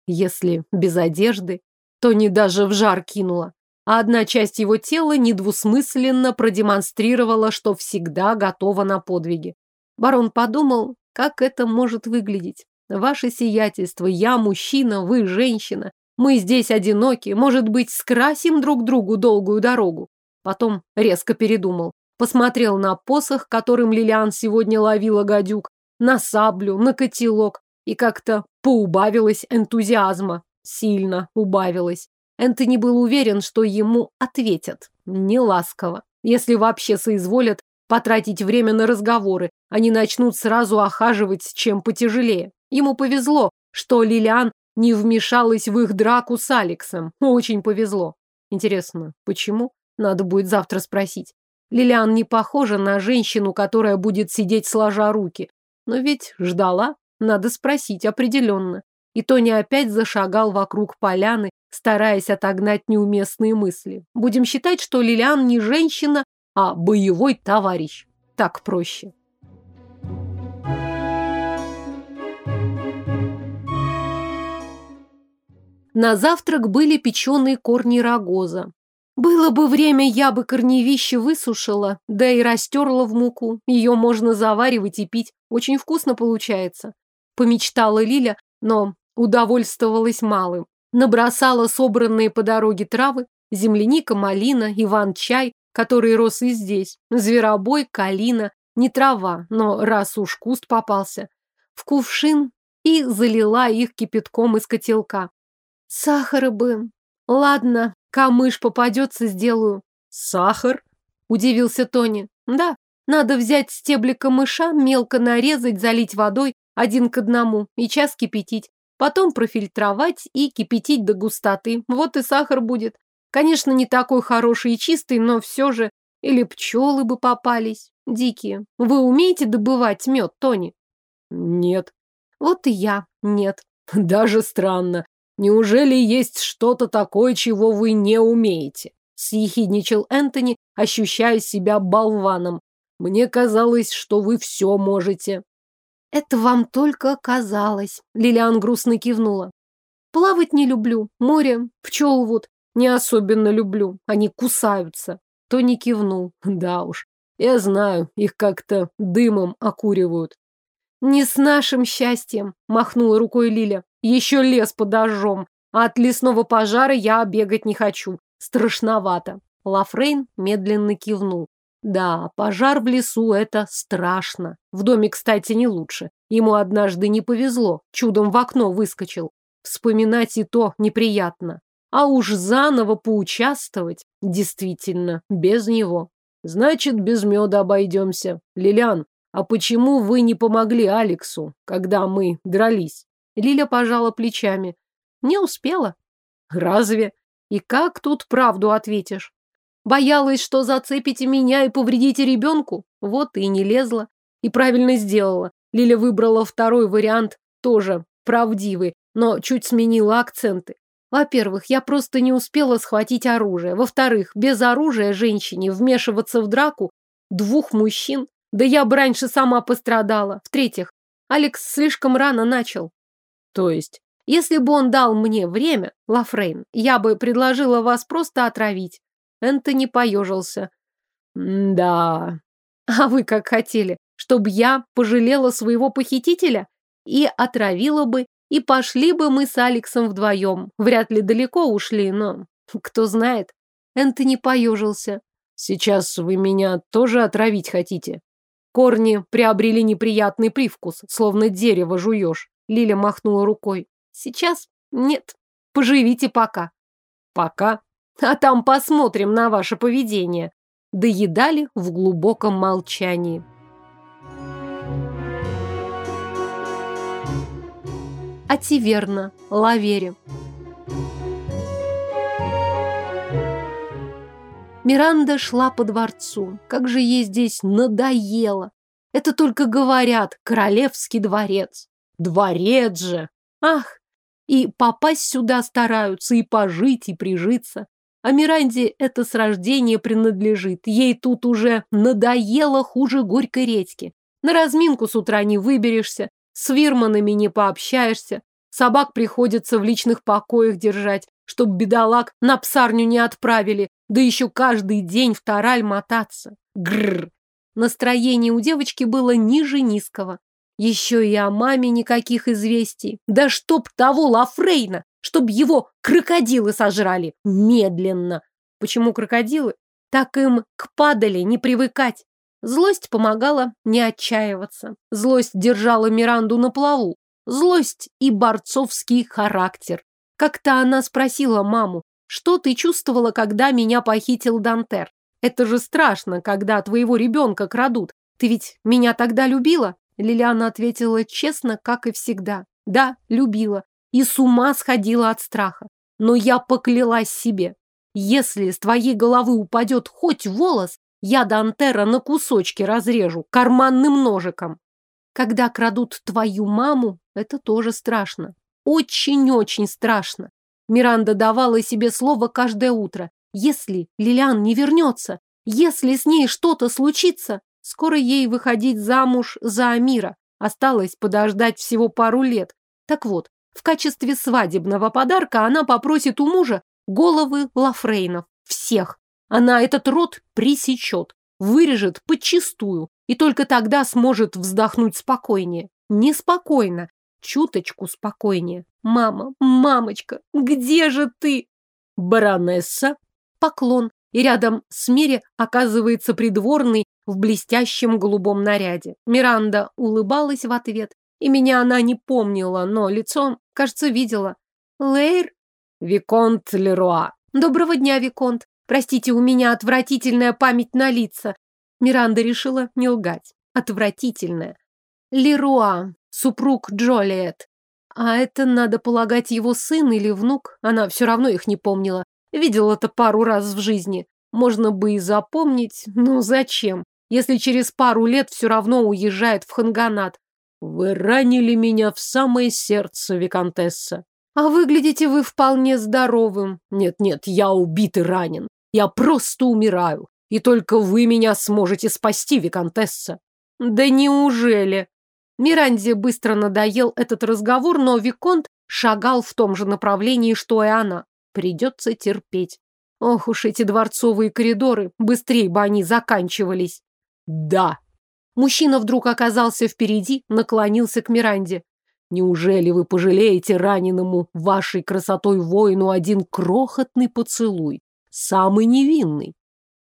Если без одежды, то не даже в жар кинула. А одна часть его тела недвусмысленно продемонстрировала, что всегда готова на подвиги. Барон подумал, как это может выглядеть. Ваше сиятельство, я мужчина, вы женщина. Мы здесь одиноки, может быть, скрасим друг другу долгую дорогу. Потом резко передумал посмотрел на посох, которым Лилиан сегодня ловила гадюк, на саблю, на котелок и как-то поубавилось энтузиазма. Сильно убавилось. Энтони был уверен, что ему ответят. Не ласково. Если вообще соизволят потратить время на разговоры, они начнут сразу охаживать чем потяжелее. Ему повезло, что Лилиан не вмешалась в их драку с Алексом. Очень повезло. Интересно, почему? Надо будет завтра спросить. Лилиан не похожа на женщину, которая будет сидеть сложа руки. Но ведь ждала, надо спросить определенно. И Тони опять зашагал вокруг поляны, стараясь отогнать неуместные мысли. Будем считать, что Лилиан не женщина, а боевой товарищ. Так проще. На завтрак были печеные корни рогоза, было бы время, я бы корневище высушила, да и растерла в муку. Ее можно заваривать и пить. Очень вкусно получается. Помечтала Лиля, но удовольствовалась малым. Набросала собранные по дороге травы, земляника, малина, иван-чай, который рос и здесь, зверобой, калина, не трава, но раз уж куст попался, в кувшин и залила их кипятком из котелка. Сахара бы. Ладно, Камыш попадется, сделаю. Сахар? Удивился Тони. Да, надо взять стебли камыша, мелко нарезать, залить водой один к одному и час кипятить. Потом профильтровать и кипятить до густоты. Вот и сахар будет. Конечно, не такой хороший и чистый, но все же. Или пчелы бы попались. Дикие. Вы умеете добывать мед, Тони? Нет. Вот и я. Нет. Даже странно. Неужели есть что-то такое, чего вы не умеете? Съехидничал Энтони, ощущая себя болваном. Мне казалось, что вы все можете. Это вам только казалось. Лилиан грустно кивнула. Плавать не люблю. Море, пчел вот. Не особенно люблю. Они кусаются. Тони кивнул. Да уж. Я знаю, их как-то дымом окуривают. Не с нашим счастьем, махнула рукой Лиля. Еще лес подожжем. а От лесного пожара я бегать не хочу. Страшновато. Лафрейн медленно кивнул. Да, пожар в лесу – это страшно. В доме, кстати, не лучше. Ему однажды не повезло. Чудом в окно выскочил. Вспоминать и то неприятно. А уж заново поучаствовать действительно без него. Значит, без меда обойдемся. Лилиан, а почему вы не помогли Алексу, когда мы дрались? Лиля пожала плечами. Не успела. Разве? И как тут правду ответишь? Боялась, что зацепите меня и повредите ребенку. Вот и не лезла. И правильно сделала. Лиля выбрала второй вариант, тоже правдивый, но чуть сменила акценты. Во-первых, я просто не успела схватить оружие. Во-вторых, без оружия женщине вмешиваться в драку двух мужчин. Да я бы раньше сама пострадала. В-третьих, Алекс слишком рано начал. То есть, если бы он дал мне время, Лафрейн, я бы предложила вас просто отравить. Энтони поежился. Да. А вы как хотели, чтобы я пожалела своего похитителя? И отравила бы, и пошли бы мы с Алексом вдвоем. Вряд ли далеко ушли, но кто знает. Энтони поежился. Сейчас вы меня тоже отравить хотите? Корни приобрели неприятный привкус, словно дерево жуешь. Лиля махнула рукой. «Сейчас нет. Поживите пока». «Пока? А там посмотрим на ваше поведение». Доедали в глубоком молчании. Ативерна, Лавери. Миранда шла по дворцу. Как же ей здесь надоело. Это только говорят «королевский дворец» дворец же. Ах, и попасть сюда стараются, и пожить, и прижиться. А Миранде это с рождения принадлежит. Ей тут уже надоело хуже горькой редьки. На разминку с утра не выберешься, с вирманами не пообщаешься. Собак приходится в личных покоях держать, чтоб бедолаг на псарню не отправили, да еще каждый день в тараль мотаться. Грр, Настроение у девочки было ниже низкого. Еще и о маме никаких известий. Да чтоб того Лафрейна, чтоб его крокодилы сожрали. Медленно. Почему крокодилы? Так им к падали не привыкать. Злость помогала не отчаиваться. Злость держала Миранду на плаву. Злость и борцовский характер. Как-то она спросила маму, что ты чувствовала, когда меня похитил Дантер? Это же страшно, когда твоего ребенка крадут. Ты ведь меня тогда любила? Лилиана ответила честно, как и всегда. Да, любила. И с ума сходила от страха. Но я поклялась себе. Если с твоей головы упадет хоть волос, я Дантера на кусочки разрежу карманным ножиком. Когда крадут твою маму, это тоже страшно. Очень-очень страшно. Миранда давала себе слово каждое утро. Если Лилиан не вернется, если с ней что-то случится, Скоро ей выходить замуж за Амира. Осталось подождать всего пару лет. Так вот, в качестве свадебного подарка она попросит у мужа головы Лафрейнов. Всех. Она этот род пресечет, вырежет подчистую, и только тогда сможет вздохнуть спокойнее. Неспокойно, чуточку спокойнее. «Мама, мамочка, где же ты?» «Баронесса?» Поклон, и рядом с Мире оказывается придворный в блестящем голубом наряде. Миранда улыбалась в ответ, и меня она не помнила, но лицо, кажется, видела. Лейр? Виконт Леруа. Доброго дня, Виконт. Простите, у меня отвратительная память на лица. Миранда решила не лгать. Отвратительная. Леруа, супруг Джолиет. А это, надо полагать, его сын или внук. Она все равно их не помнила. Видела это пару раз в жизни. Можно бы и запомнить, но зачем? если через пару лет все равно уезжает в Ханганат. Вы ранили меня в самое сердце, Викантесса. А выглядите вы вполне здоровым. Нет-нет, я убит и ранен. Я просто умираю. И только вы меня сможете спасти, Викантесса. Да неужели? Миранде быстро надоел этот разговор, но Виконт шагал в том же направлении, что и она. Придется терпеть. Ох уж эти дворцовые коридоры, быстрее бы они заканчивались. «Да». Мужчина вдруг оказался впереди, наклонился к Миранде. «Неужели вы пожалеете раненому вашей красотой воину один крохотный поцелуй? Самый невинный».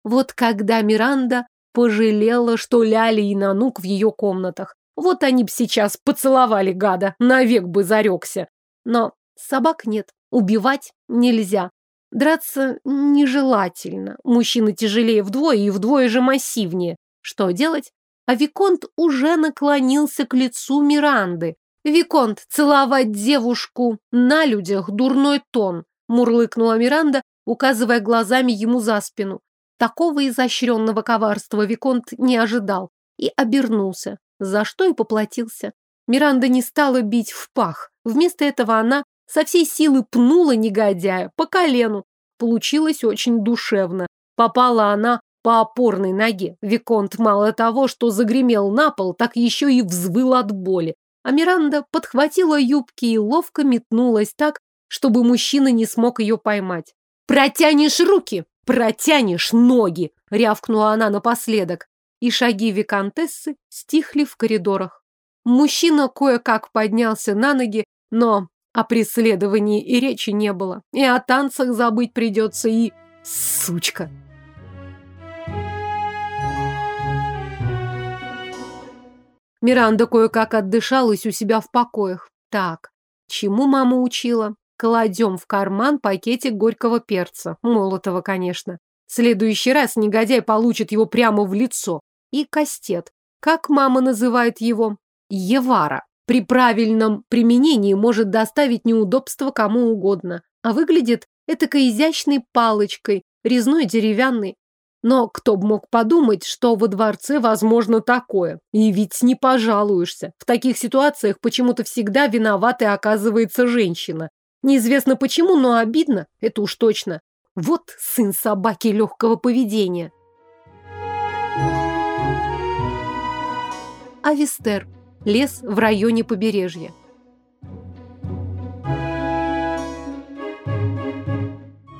Вот когда Миранда пожалела, что Ляли и Нанук в ее комнатах. Вот они б сейчас поцеловали гада, навек бы зарекся. Но собак нет, убивать нельзя. Драться нежелательно. Мужчины тяжелее вдвое и вдвое же массивнее. Что делать? А Виконт уже наклонился к лицу Миранды. «Виконт, целовать девушку! На людях дурной тон!» мурлыкнула Миранда, указывая глазами ему за спину. Такого изощренного коварства Виконт не ожидал и обернулся, за что и поплатился. Миранда не стала бить в пах. Вместо этого она со всей силы пнула негодяя по колену. Получилось очень душевно. Попала она по опорной ноге. Виконт мало того, что загремел на пол, так еще и взвыл от боли. А Миранда подхватила юбки и ловко метнулась так, чтобы мужчина не смог ее поймать. «Протянешь руки, протянешь ноги!» — рявкнула она напоследок. И шаги виконтессы стихли в коридорах. Мужчина кое-как поднялся на ноги, но о преследовании и речи не было. И о танцах забыть придется, и... Сучка! Миранда кое-как отдышалась у себя в покоях. Так, чему мама учила? Кладем в карман пакетик горького перца, молотого, конечно. В следующий раз негодяй получит его прямо в лицо. И кастет. Как мама называет его? Евара. При правильном применении может доставить неудобства кому угодно. А выглядит этакой изящной палочкой, резной деревянной. Но кто бы мог подумать, что во дворце возможно такое. И ведь не пожалуешься. В таких ситуациях почему-то всегда виноватой оказывается женщина. Неизвестно почему, но обидно, это уж точно. Вот сын собаки легкого поведения. Авестер. Лес в районе побережья.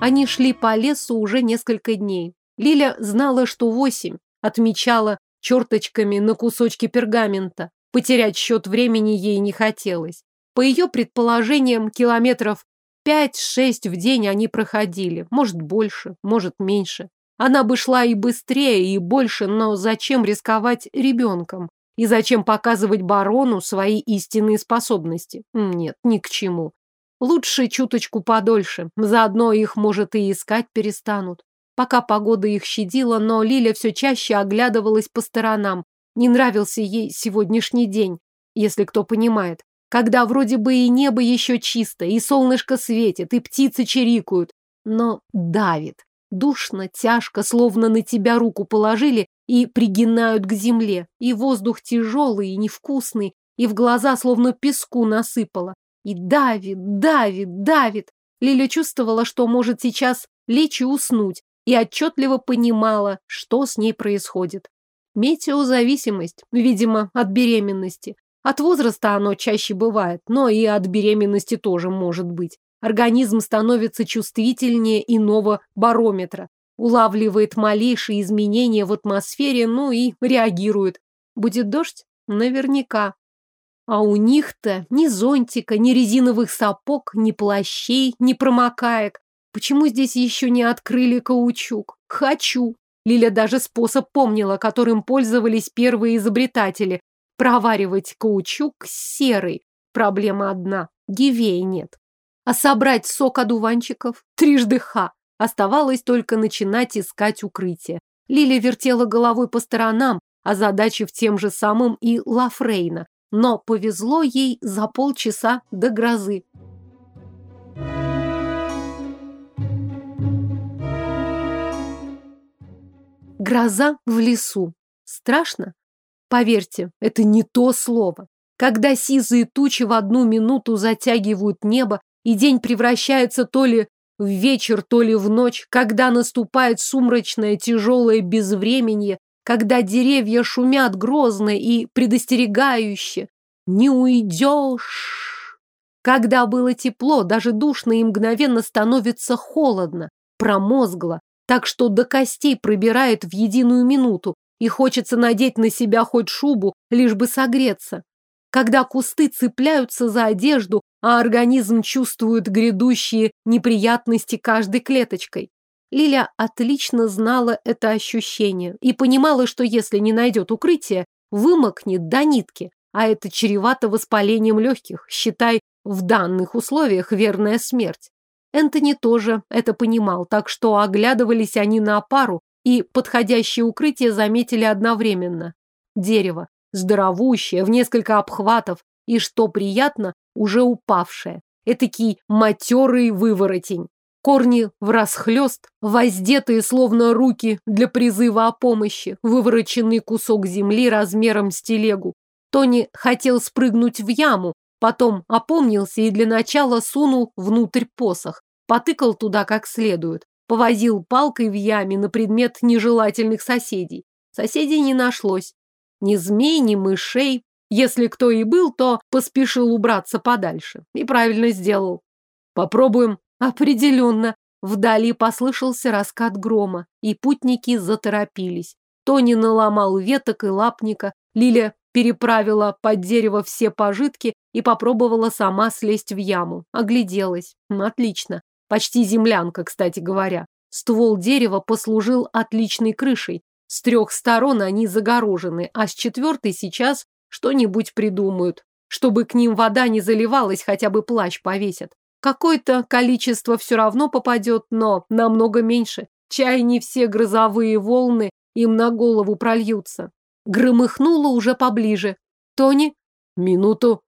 Они шли по лесу уже несколько дней. Лиля знала, что восемь, отмечала черточками на кусочке пергамента. Потерять счет времени ей не хотелось. По ее предположениям, километров пять-шесть в день они проходили. Может, больше, может, меньше. Она бы шла и быстрее, и больше, но зачем рисковать ребенком? И зачем показывать барону свои истинные способности? Нет, ни к чему. Лучше чуточку подольше, заодно их, может, и искать перестанут. Пока погода их щадила, но Лиля все чаще оглядывалась по сторонам. Не нравился ей сегодняшний день, если кто понимает. Когда вроде бы и небо еще чисто, и солнышко светит, и птицы чирикают, но давит. Душно, тяжко, словно на тебя руку положили и пригинают к земле. И воздух тяжелый и невкусный, и в глаза словно песку насыпало. И давит, давит, давит. Лиля чувствовала, что может сейчас лечь и уснуть, и отчетливо понимала, что с ней происходит. Метеозависимость, видимо, от беременности. От возраста оно чаще бывает, но и от беременности тоже может быть. Организм становится чувствительнее иного барометра, улавливает малейшие изменения в атмосфере, ну и реагирует. Будет дождь? Наверняка. А у них-то ни зонтика, ни резиновых сапог, ни плащей, ни промокаек. Почему здесь еще не открыли каучук? Хочу! Лиля даже способ помнила, которым пользовались первые изобретатели. Проваривать каучук серый. Проблема одна. Гивей нет. А собрать сок одуванчиков? Трижды ха. Оставалось только начинать искать укрытие. Лиля вертела головой по сторонам, а озадачив тем же самым и Лафрейна. Но повезло ей за полчаса до грозы. Гроза в лесу. Страшно? Поверьте, это не то слово. Когда сизые тучи в одну минуту затягивают небо, и день превращается то ли в вечер, то ли в ночь, когда наступает сумрачное тяжелое безвременье, когда деревья шумят грозно и предостерегающе. Не уйдешь! Когда было тепло, даже душно и мгновенно становится холодно, промозгло, так что до костей пробирает в единую минуту, и хочется надеть на себя хоть шубу, лишь бы согреться. Когда кусты цепляются за одежду, а организм чувствует грядущие неприятности каждой клеточкой. Лиля отлично знала это ощущение и понимала, что если не найдет укрытия, вымокнет до нитки, а это чревато воспалением легких, считай, в данных условиях верная смерть. Энтони тоже это понимал, так что оглядывались они на пару и подходящее укрытие заметили одновременно. Дерево, здоровущее, в несколько обхватов, и, что приятно, уже упавшее. Этакий матерый выворотень. Корни в расхлест, воздетые словно руки для призыва о помощи, вывороченный кусок земли размером с телегу. Тони хотел спрыгнуть в яму, потом опомнился и для начала сунул внутрь посох потыкал туда как следует, повозил палкой в яме на предмет нежелательных соседей. Соседей не нашлось. Ни змей, ни мышей. Если кто и был, то поспешил убраться подальше. И правильно сделал. Попробуем. Определенно. Вдали послышался раскат грома, и путники заторопились. Тони наломал веток и лапника, Лиля переправила под дерево все пожитки и попробовала сама слезть в яму. Огляделась. Отлично. Почти землянка, кстати говоря. Ствол дерева послужил отличной крышей. С трех сторон они загорожены, а с четвертой сейчас что-нибудь придумают. Чтобы к ним вода не заливалась, хотя бы плащ повесят. Какое-то количество все равно попадет, но намного меньше. Чай не все грозовые волны им на голову прольются. Громыхнуло уже поближе. Тони? Минуту.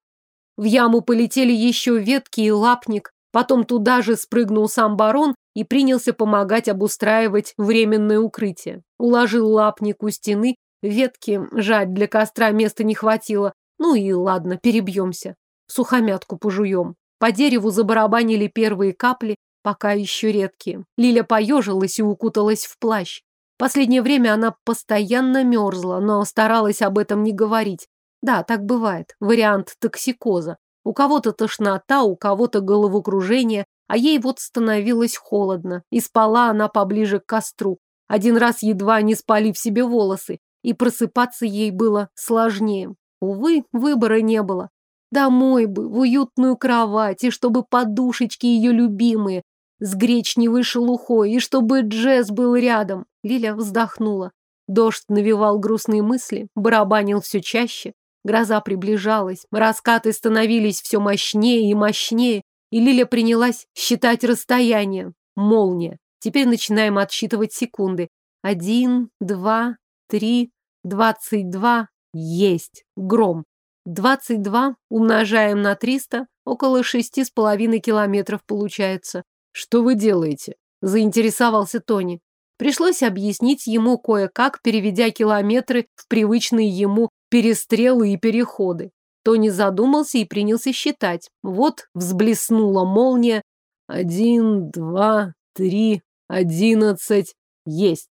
В яму полетели еще ветки и лапник. Потом туда же спрыгнул сам барон и принялся помогать обустраивать временное укрытие. Уложил лапник у стены, ветки жать для костра места не хватило. Ну и ладно, перебьемся. Сухомятку пожуем. По дереву забарабанили первые капли, пока еще редкие. Лиля поежилась и укуталась в плащ. Последнее время она постоянно мерзла, но старалась об этом не говорить. Да, так бывает. Вариант токсикоза. У кого-то тошнота, у кого-то головокружение, а ей вот становилось холодно, и спала она поближе к костру, один раз едва не спалив себе волосы, и просыпаться ей было сложнее. Увы, выбора не было. Домой бы, в уютную кровать, и чтобы подушечки ее любимые, с гречневой шелухой, и чтобы Джесс был рядом. Лиля вздохнула. Дождь навевал грустные мысли, барабанил все чаще. Гроза приближалась, раскаты становились все мощнее и мощнее, и Лиля принялась считать расстояние. Молния. Теперь начинаем отсчитывать секунды. Один, два, три, двадцать два. Есть. Гром. Двадцать два умножаем на триста. Около шести с половиной километров получается. Что вы делаете? Заинтересовался Тони. Пришлось объяснить ему кое-как, переведя километры в привычные ему перестрелы и переходы. Тони задумался и принялся считать. Вот взблеснула молния. Один, два, три, одиннадцать. Есть.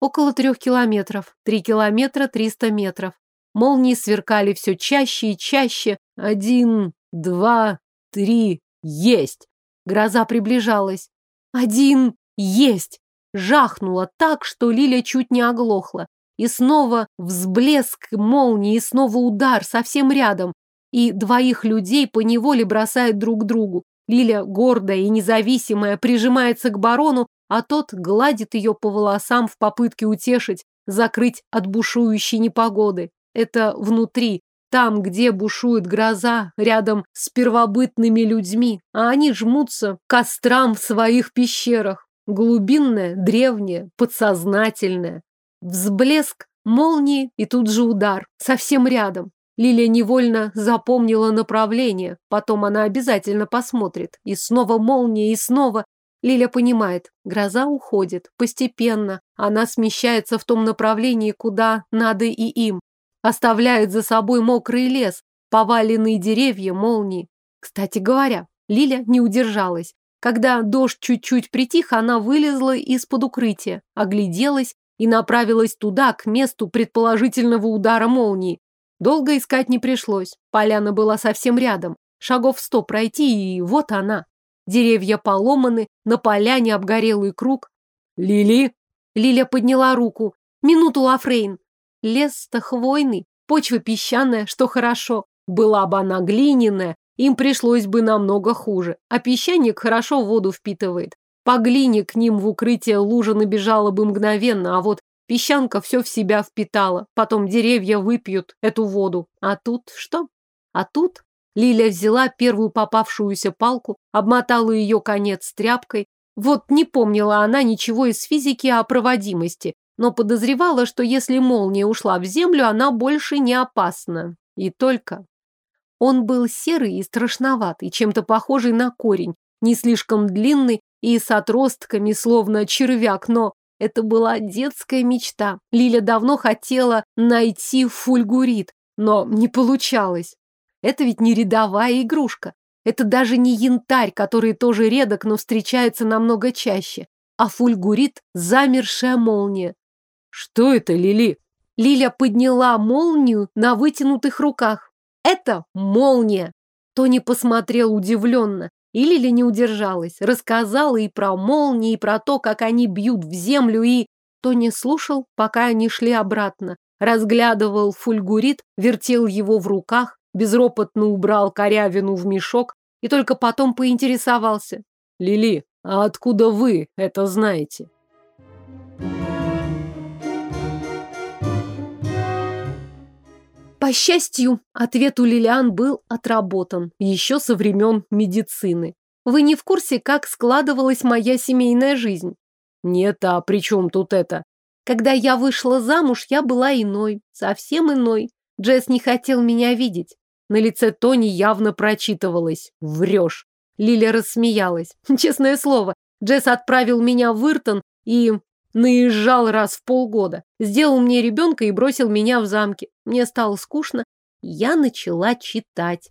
Около трех километров. Три километра триста метров. Молнии сверкали все чаще и чаще. Один, два, три. Есть. Гроза приближалась. Один. Есть. Жахнула так, что Лиля чуть не оглохла. И снова взблеск молнии, и снова удар совсем рядом. И двоих людей поневоле бросают друг другу. Лиля, гордая и независимая, прижимается к барону, а тот гладит ее по волосам в попытке утешить, закрыть от бушующей непогоды. Это внутри, там, где бушует гроза, рядом с первобытными людьми, а они жмутся к кострам в своих пещерах глубинное, древнее, подсознательное. Взблеск молнии и тут же удар, совсем рядом. Лилия невольно запомнила направление, потом она обязательно посмотрит. И снова молния, и снова. Лиля понимает, гроза уходит, постепенно. Она смещается в том направлении, куда надо и им. Оставляет за собой мокрый лес, поваленные деревья, молнии. Кстати говоря, Лиля не удержалась, когда дождь чуть-чуть притих, она вылезла из-под укрытия, огляделась и направилась туда, к месту предположительного удара молнии. Долго искать не пришлось. Поляна была совсем рядом. Шагов сто пройти, и вот она. Деревья поломаны, на поляне обгорелый круг. «Лили!» Лиля подняла руку. «Минуту, Лафрейн!» Лес-то хвойный, почва песчаная, что хорошо. Была бы она глиняная, им пришлось бы намного хуже. А песчаник хорошо воду впитывает. По глине к ним в укрытие лужа набежала бы мгновенно, а вот песчанка все в себя впитала. Потом деревья выпьют эту воду. А тут что? А тут Лиля взяла первую попавшуюся палку, обмотала ее конец тряпкой. Вот не помнила она ничего из физики о проводимости, но подозревала, что если молния ушла в землю, она больше не опасна. И только... Он был серый и страшноватый, чем-то похожий на корень, не слишком длинный и с отростками, словно червяк, но это была детская мечта. Лиля давно хотела найти фульгурит, но не получалось. Это ведь не рядовая игрушка. Это даже не янтарь, который тоже редок, но встречается намного чаще. А фульгурит – замершая молния. Что это, Лили? Лиля подняла молнию на вытянутых руках. Это молния. Тони посмотрел удивленно. И Лили не удержалась, рассказала и про молнии, и про то, как они бьют в землю, и... Тони слушал, пока они шли обратно. Разглядывал фульгурит, вертел его в руках, безропотно убрал корявину в мешок и только потом поинтересовался. «Лили, а откуда вы это знаете?» По счастью, ответ у Лилиан был отработан еще со времен медицины. Вы не в курсе, как складывалась моя семейная жизнь? Нет, а при чем тут это? Когда я вышла замуж, я была иной, совсем иной. Джесс не хотел меня видеть. На лице Тони явно прочитывалось. Врешь. Лиля рассмеялась. Честное слово, Джесс отправил меня в Иртон, и Наезжал раз в полгода, сделал мне ребенка и бросил меня в замке. Мне стало скучно, я начала читать.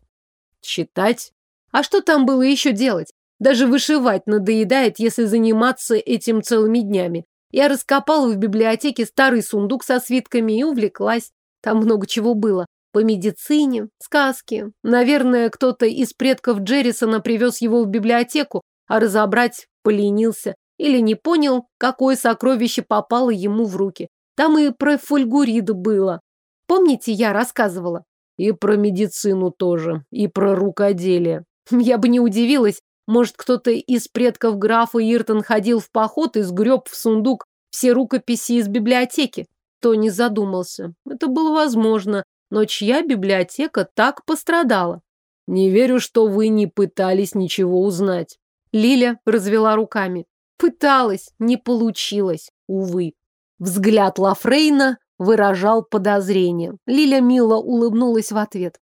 Читать? А что там было еще делать? Даже вышивать надоедает, если заниматься этим целыми днями. Я раскопала в библиотеке старый сундук со свитками и увлеклась. Там много чего было. По медицине, сказки. Наверное, кто-то из предков Джеррисона привез его в библиотеку, а разобрать поленился или не понял, какое сокровище попало ему в руки. Там и про фольгуриды было. Помните, я рассказывала? И про медицину тоже, и про рукоделие. Хм, я бы не удивилась, может, кто-то из предков графа Иртон ходил в поход и сгреб в сундук все рукописи из библиотеки. То не задумался. Это было возможно, но чья библиотека так пострадала? Не верю, что вы не пытались ничего узнать. Лиля развела руками. Пыталась, не получилось, увы. Взгляд Лафрейна выражал подозрение. Лиля мило улыбнулась в ответ.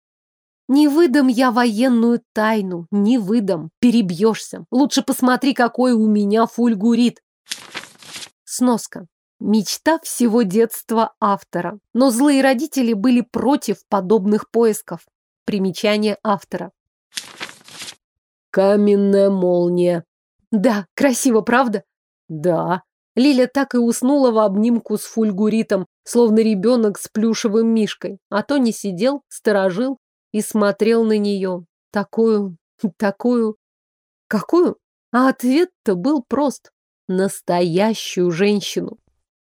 «Не выдам я военную тайну, не выдам, перебьешься. Лучше посмотри, какой у меня фульгурит». Сноска. Мечта всего детства автора. Но злые родители были против подобных поисков. Примечание автора. Каменная молния. Да, красиво, правда? Да. Лиля так и уснула в обнимку с фульгуритом, словно ребенок с плюшевым мишкой. А то не сидел, сторожил и смотрел на нее. Такую, такую... Какую? А ответ-то был прост. Настоящую женщину.